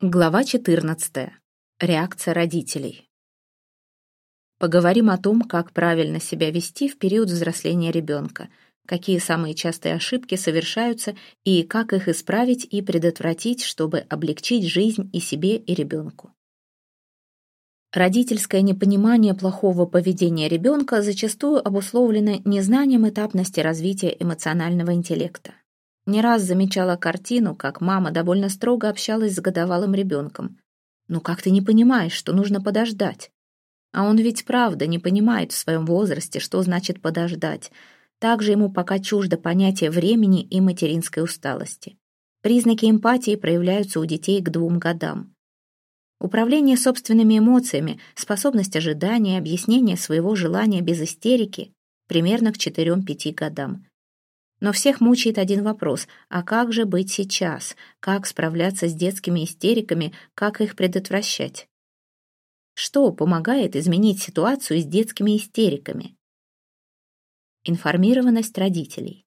Глава 14. Реакция родителей. Поговорим о том, как правильно себя вести в период взросления ребенка, какие самые частые ошибки совершаются и как их исправить и предотвратить, чтобы облегчить жизнь и себе, и ребенку. Родительское непонимание плохого поведения ребенка зачастую обусловлено незнанием этапности развития эмоционального интеллекта. Не раз замечала картину, как мама довольно строго общалась с годовалым ребенком. «Ну как ты не понимаешь, что нужно подождать?» А он ведь правда не понимает в своем возрасте, что значит подождать. Также ему пока чуждо понятие времени и материнской усталости. Признаки эмпатии проявляются у детей к двум годам. Управление собственными эмоциями, способность ожидания, объяснение своего желания без истерики примерно к 4-5 годам. Но всех мучает один вопрос – а как же быть сейчас? Как справляться с детскими истериками? Как их предотвращать? Что помогает изменить ситуацию с детскими истериками? Информированность родителей.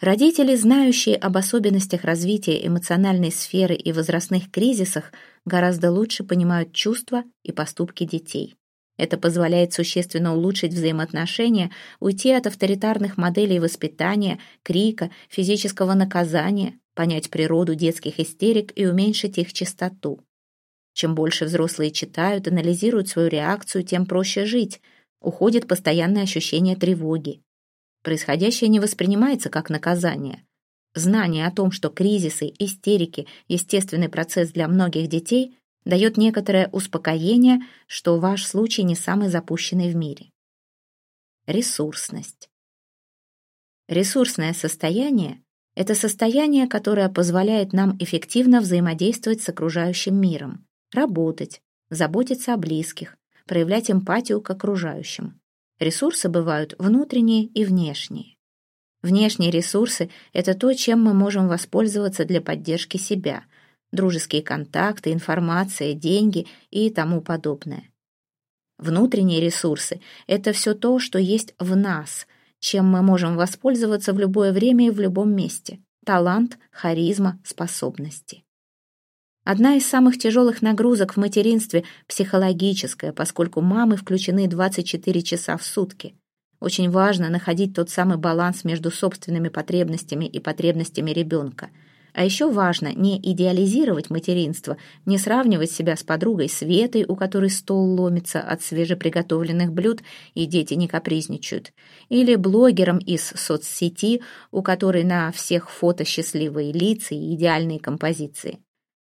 Родители, знающие об особенностях развития эмоциональной сферы и возрастных кризисах, гораздо лучше понимают чувства и поступки детей. Это позволяет существенно улучшить взаимоотношения, уйти от авторитарных моделей воспитания, крика, физического наказания, понять природу детских истерик и уменьшить их частоту. Чем больше взрослые читают, анализируют свою реакцию, тем проще жить. Уходит постоянное ощущение тревоги. Происходящее не воспринимается как наказание. Знание о том, что кризисы, истерики – естественный процесс для многих детей, дает некоторое успокоение, что ваш случай не самый запущенный в мире. Ресурсность. Ресурсное состояние – это состояние, которое позволяет нам эффективно взаимодействовать с окружающим миром, работать, заботиться о близких, проявлять эмпатию к окружающим. Ресурсы бывают внутренние и внешние. Внешние ресурсы – это то, чем мы можем воспользоваться для поддержки себя – дружеские контакты, информация, деньги и тому подобное. Внутренние ресурсы — это все то, что есть в нас, чем мы можем воспользоваться в любое время и в любом месте. Талант, харизма, способности. Одна из самых тяжелых нагрузок в материнстве – психологическая, поскольку мамы включены 24 часа в сутки. Очень важно находить тот самый баланс между собственными потребностями и потребностями ребенка – а еще важно не идеализировать материнство, не сравнивать себя с подругой Светой, у которой стол ломится от свежеприготовленных блюд и дети не капризничают, или блогером из соцсети, у которой на всех фото счастливые лица и идеальные композиции.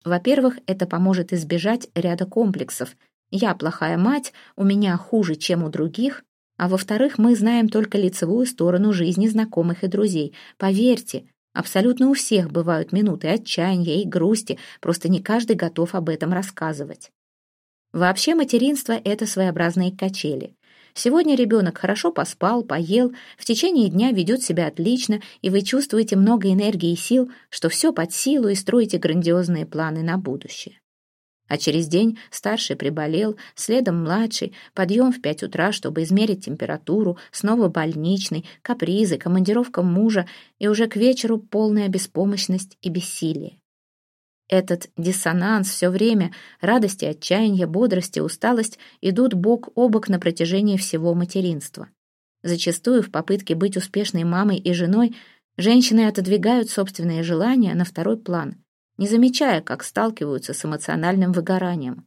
Во-первых, это поможет избежать ряда комплексов. Я плохая мать, у меня хуже, чем у других. А во-вторых, мы знаем только лицевую сторону жизни знакомых и друзей. Поверьте, Абсолютно у всех бывают минуты отчаяния и грусти, просто не каждый готов об этом рассказывать. Вообще материнство — это своеобразные качели. Сегодня ребенок хорошо поспал, поел, в течение дня ведет себя отлично, и вы чувствуете много энергии и сил, что все под силу и строите грандиозные планы на будущее. А через день старший приболел, следом младший, подъем в пять утра, чтобы измерить температуру, снова больничный, капризы, командировка мужа и уже к вечеру полная беспомощность и бессилие. Этот диссонанс все время, радости, отчаяние, бодрости, усталость идут бок о бок на протяжении всего материнства. Зачастую в попытке быть успешной мамой и женой женщины отодвигают собственные желания на второй план не замечая, как сталкиваются с эмоциональным выгоранием.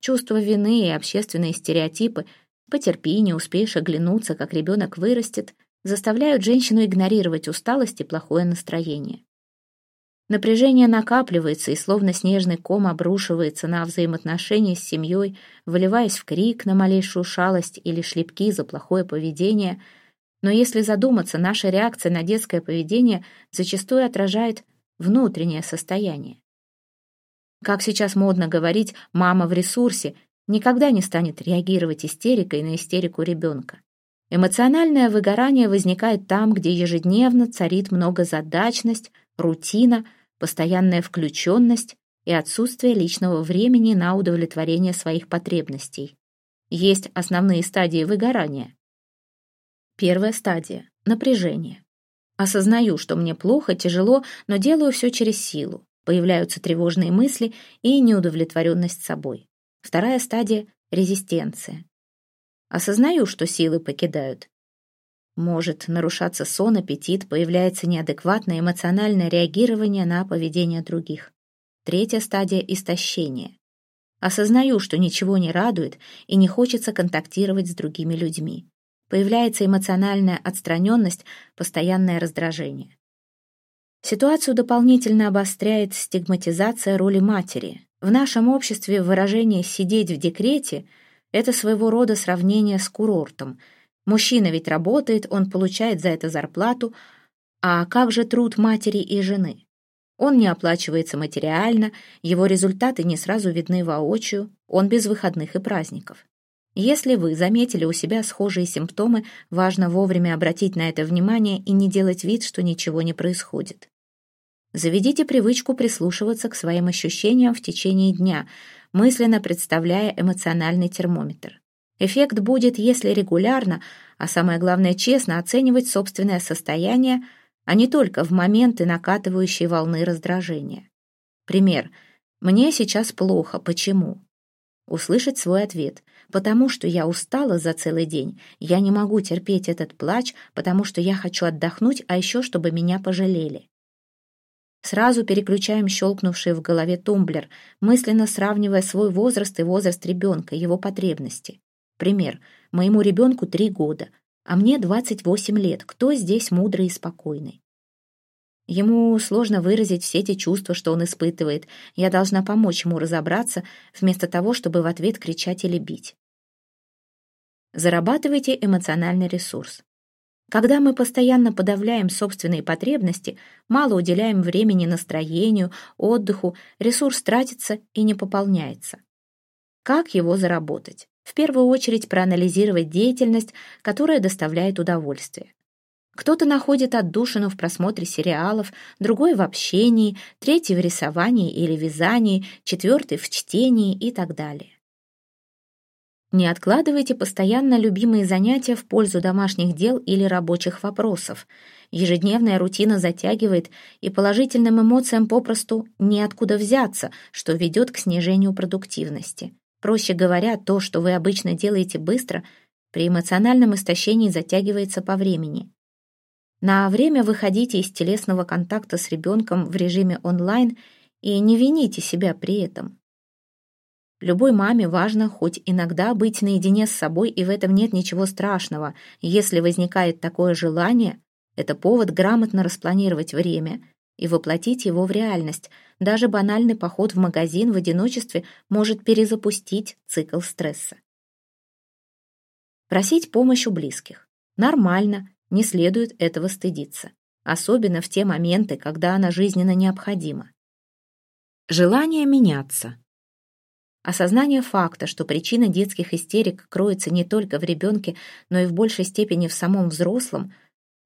Чувство вины и общественные стереотипы «потерпи, не успеешь оглянуться, как ребенок вырастет» заставляют женщину игнорировать усталость и плохое настроение. Напряжение накапливается и словно снежный ком обрушивается на взаимоотношения с семьей, выливаясь в крик на малейшую шалость или шлепки за плохое поведение. Но если задуматься, наша реакция на детское поведение зачастую отражает внутреннее состояние. Как сейчас модно говорить, мама в ресурсе никогда не станет реагировать истерикой на истерику ребенка. Эмоциональное выгорание возникает там, где ежедневно царит многозадачность, рутина, постоянная включенность и отсутствие личного времени на удовлетворение своих потребностей. Есть основные стадии выгорания. Первая стадия – напряжение. Осознаю, что мне плохо, тяжело, но делаю все через силу. появляются тревожные мысли и неудовлетворенность собой. Вторая стадия — резистенция. Осознаю, что силы покидают. Может нарушаться сон, аппетит, появляется неадекватное эмоциональное реагирование на поведение других. Третья стадия — истощение. Осознаю, что ничего не радует и не хочется контактировать с другими людьми. Появляется эмоциональная отстраненность, постоянное раздражение. Ситуацию дополнительно обостряет стигматизация роли матери. В нашем обществе выражение «сидеть в декрете» — это своего рода сравнение с курортом. Мужчина ведь работает, он получает за это зарплату, а как же труд матери и жены? Он не оплачивается материально, его результаты не сразу видны воочию, он без выходных и праздников. Если вы заметили у себя схожие симптомы, важно вовремя обратить на это внимание и не делать вид, что ничего не происходит. Заведите привычку прислушиваться к своим ощущениям в течение дня, мысленно представляя эмоциональный термометр. Эффект будет, если регулярно, а самое главное честно оценивать собственное состояние – а не только в моменты накатывающей волны раздражения. Пример. «Мне сейчас плохо. Почему?» Услышать свой ответ. «Потому что я устала за целый день. Я не могу терпеть этот плач, потому что я хочу отдохнуть, а еще чтобы меня пожалели». Сразу переключаем щелкнувший в голове тумблер, мысленно сравнивая свой возраст и возраст ребенка, его потребности. Пример. Моему ребенку три года а мне 28 лет. Кто здесь мудрый и спокойный? Ему сложно выразить все те чувства, что он испытывает. Я должна помочь ему разобраться, вместо того, чтобы в ответ кричать или бить. Зарабатывайте эмоциональный ресурс. Когда мы постоянно подавляем собственные потребности, мало уделяем времени настроению, отдыху, ресурс тратится и не пополняется. Как его заработать? в первую очередь проанализировать деятельность, которая доставляет удовольствие. Кто-то находит отдушину в просмотре сериалов, другой в общении, третий в рисовании или вязании, четвертый в чтении и так далее. Не откладывайте постоянно любимые занятия в пользу домашних дел или рабочих вопросов. Ежедневная рутина затягивает, и положительным эмоциям попросту неоткуда взяться, что ведет к снижению продуктивности. Проще говоря, то, что вы обычно делаете быстро, при эмоциональном истощении затягивается по времени. На время выходите из телесного контакта с ребенком в режиме онлайн и не вините себя при этом. Любой маме важно хоть иногда быть наедине с собой, и в этом нет ничего страшного. Если возникает такое желание, это повод грамотно распланировать время – и воплотить его в реальность. Даже банальный поход в магазин в одиночестве может перезапустить цикл стресса. Просить помощь у близких. Нормально, не следует этого стыдиться. Особенно в те моменты, когда она жизненно необходима. Желание меняться. Осознание факта, что причина детских истерик кроется не только в ребенке, но и в большей степени в самом взрослом,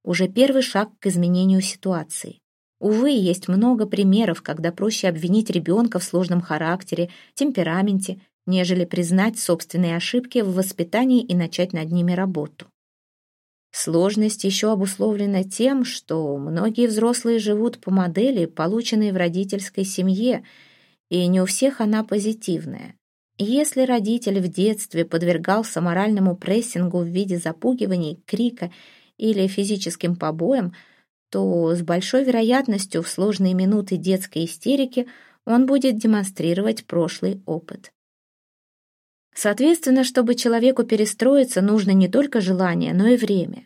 уже первый шаг к изменению ситуации. Увы, есть много примеров, когда проще обвинить ребенка в сложном характере, темпераменте, нежели признать собственные ошибки в воспитании и начать над ними работу. Сложность еще обусловлена тем, что многие взрослые живут по модели, полученной в родительской семье, и не у всех она позитивная. Если родитель в детстве подвергался моральному прессингу в виде запугиваний, крика или физическим побоям – то с большой вероятностью в сложные минуты детской истерики он будет демонстрировать прошлый опыт. Соответственно, чтобы человеку перестроиться, нужно не только желание, но и время.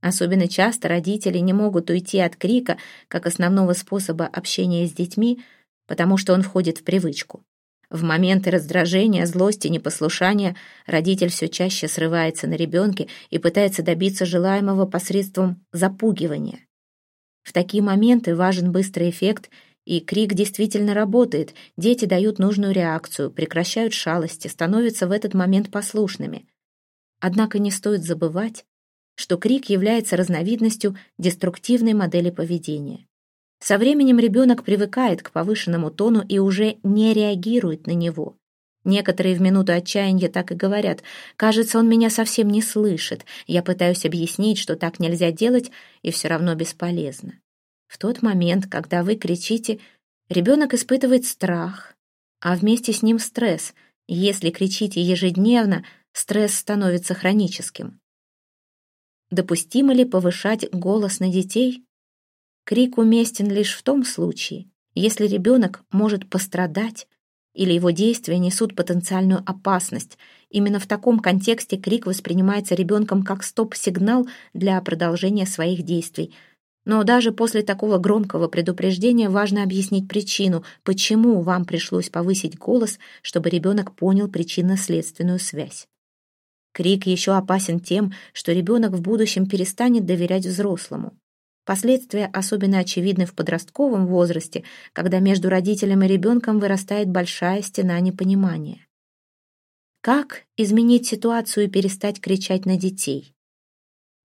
Особенно часто родители не могут уйти от крика как основного способа общения с детьми, потому что он входит в привычку. В моменты раздражения, злости, непослушания родитель все чаще срывается на ребенке и пытается добиться желаемого посредством запугивания. В такие моменты важен быстрый эффект, и крик действительно работает, дети дают нужную реакцию, прекращают шалости, становятся в этот момент послушными. Однако не стоит забывать, что крик является разновидностью деструктивной модели поведения. Со временем ребенок привыкает к повышенному тону и уже не реагирует на него. Некоторые в минуту отчаяния так и говорят. «Кажется, он меня совсем не слышит. Я пытаюсь объяснить, что так нельзя делать, и все равно бесполезно». В тот момент, когда вы кричите, Ребенок испытывает страх, а вместе с ним стресс. Если кричите ежедневно, стресс становится хроническим. Допустимо ли повышать голос на детей? Крик уместен лишь в том случае, если ребенок может пострадать или его действия несут потенциальную опасность. Именно в таком контексте крик воспринимается ребенком как стоп-сигнал для продолжения своих действий. Но даже после такого громкого предупреждения важно объяснить причину, почему вам пришлось повысить голос, чтобы ребенок понял причинно-следственную связь. Крик еще опасен тем, что ребенок в будущем перестанет доверять взрослому. Последствия особенно очевидны в подростковом возрасте, когда между родителем и ребенком вырастает большая стена непонимания. Как изменить ситуацию и перестать кричать на детей?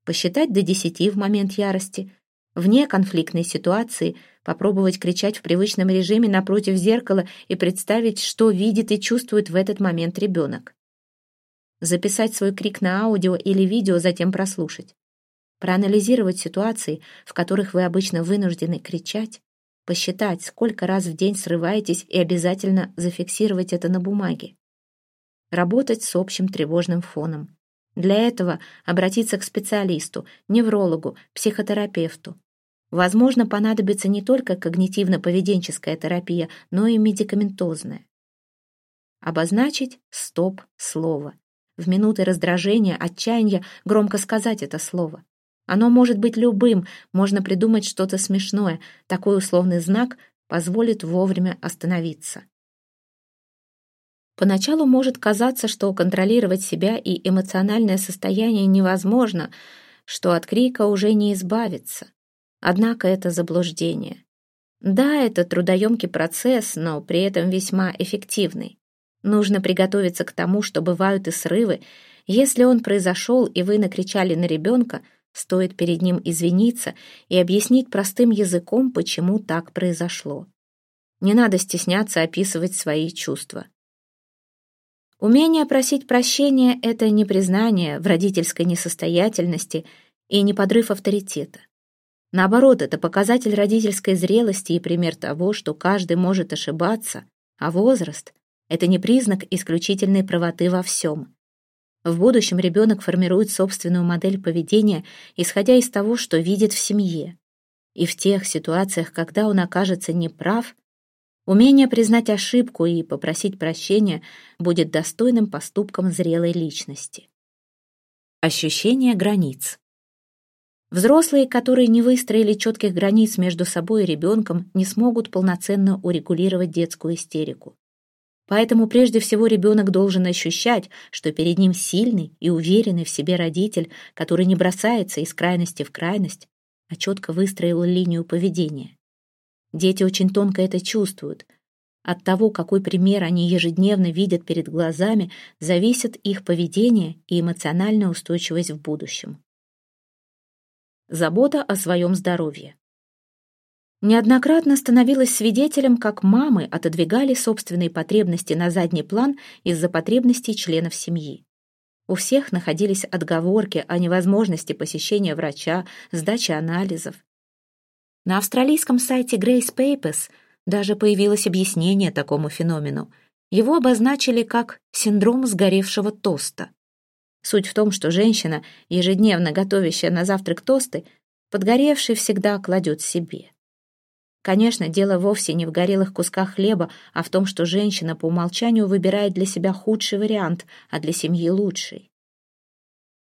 Посчитать до десяти в момент ярости. Вне конфликтной ситуации попробовать кричать в привычном режиме напротив зеркала и представить, что видит и чувствует в этот момент ребенок записать свой крик на аудио или видео, затем прослушать. Проанализировать ситуации, в которых вы обычно вынуждены кричать, посчитать, сколько раз в день срываетесь и обязательно зафиксировать это на бумаге. Работать с общим тревожным фоном. Для этого обратиться к специалисту, неврологу, психотерапевту. Возможно, понадобится не только когнитивно-поведенческая терапия, но и медикаментозная. Обозначить стоп-слово в минуты раздражения, отчаяния громко сказать это слово. Оно может быть любым, можно придумать что-то смешное. Такой условный знак позволит вовремя остановиться. Поначалу может казаться, что контролировать себя и эмоциональное состояние невозможно, что от крика уже не избавиться. Однако это заблуждение. Да, это трудоемкий процесс, но при этом весьма эффективный. Нужно приготовиться к тому, что бывают и срывы. Если он произошел, и вы накричали на ребенка, стоит перед ним извиниться и объяснить простым языком, почему так произошло. Не надо стесняться описывать свои чувства. Умение просить прощения — это не признание в родительской несостоятельности и не подрыв авторитета. Наоборот, это показатель родительской зрелости и пример того, что каждый может ошибаться, а возраст это не признак исключительной правоты во всем. В будущем ребенок формирует собственную модель поведения, исходя из того, что видит в семье. И в тех ситуациях, когда он окажется неправ, умение признать ошибку и попросить прощения будет достойным поступком зрелой личности. Ощущение границ. Взрослые, которые не выстроили четких границ между собой и ребенком, не смогут полноценно урегулировать детскую истерику. Поэтому прежде всего ребенок должен ощущать, что перед ним сильный и уверенный в себе родитель, который не бросается из крайности в крайность, а четко выстроил линию поведения. Дети очень тонко это чувствуют. От того, какой пример они ежедневно видят перед глазами, зависит их поведение и эмоциональная устойчивость в будущем. Забота о своем здоровье. Неоднократно становилась свидетелем, как мамы отодвигали собственные потребности на задний план из-за потребностей членов семьи. У всех находились отговорки о невозможности посещения врача, сдачи анализов. На австралийском сайте Grace Papers даже появилось объяснение такому феномену. Его обозначили как синдром сгоревшего тоста. Суть в том, что женщина, ежедневно готовящая на завтрак тосты, подгоревший всегда кладет себе. Конечно, дело вовсе не в горелых кусках хлеба, а в том, что женщина по умолчанию выбирает для себя худший вариант, а для семьи лучший.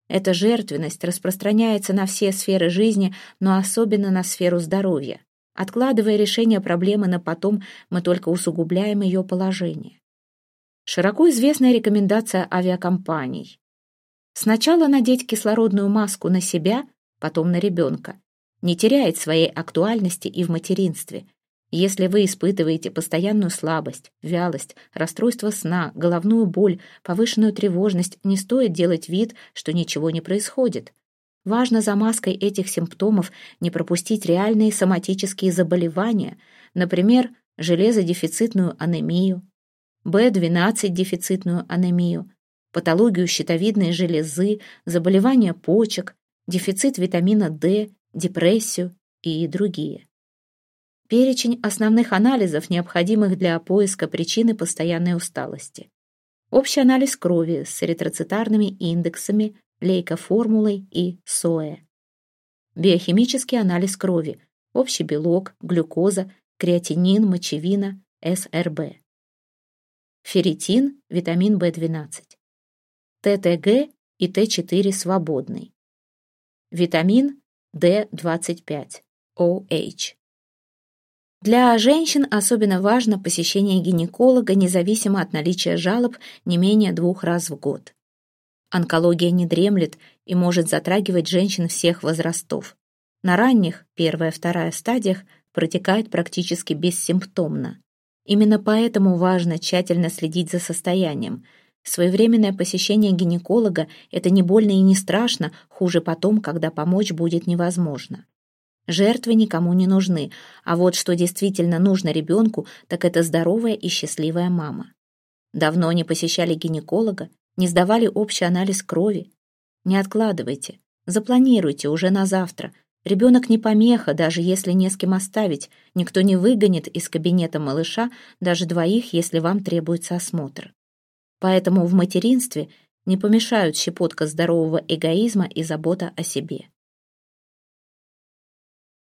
Эта жертвенность распространяется на все сферы жизни, но особенно на сферу здоровья. Откладывая решение проблемы на потом, мы только усугубляем ее положение. Широко известная рекомендация авиакомпаний. Сначала надеть кислородную маску на себя, потом на ребенка не теряет своей актуальности и в материнстве. Если вы испытываете постоянную слабость, вялость, расстройство сна, головную боль, повышенную тревожность, не стоит делать вид, что ничего не происходит. Важно за маской этих симптомов не пропустить реальные соматические заболевания, например, железодефицитную анемию, В12 дефицитную анемию, патологию щитовидной железы, заболевания почек, дефицит витамина D депрессию и другие. Перечень основных анализов, необходимых для поиска причины постоянной усталости. Общий анализ крови с эритроцитарными индексами, лейкоформулой и СОЭ. Биохимический анализ крови, общий белок, глюкоза, креатинин, мочевина, СРБ. Ферритин, витамин В12. ТТГ и Т4 свободный. Витамин D25, OH. Для женщин особенно важно посещение гинеколога независимо от наличия жалоб не менее двух раз в год. Онкология не дремлет и может затрагивать женщин всех возрастов. На ранних, первая-вторая стадиях, протекает практически бессимптомно. Именно поэтому важно тщательно следить за состоянием. Своевременное посещение гинеколога – это не больно и не страшно, хуже потом, когда помочь будет невозможно. Жертвы никому не нужны, а вот что действительно нужно ребенку, так это здоровая и счастливая мама. Давно не посещали гинеколога, не сдавали общий анализ крови. Не откладывайте, запланируйте уже на завтра. Ребенок не помеха, даже если не с кем оставить. Никто не выгонит из кабинета малыша, даже двоих, если вам требуется осмотр. Поэтому в материнстве не помешают щепотка здорового эгоизма и забота о себе.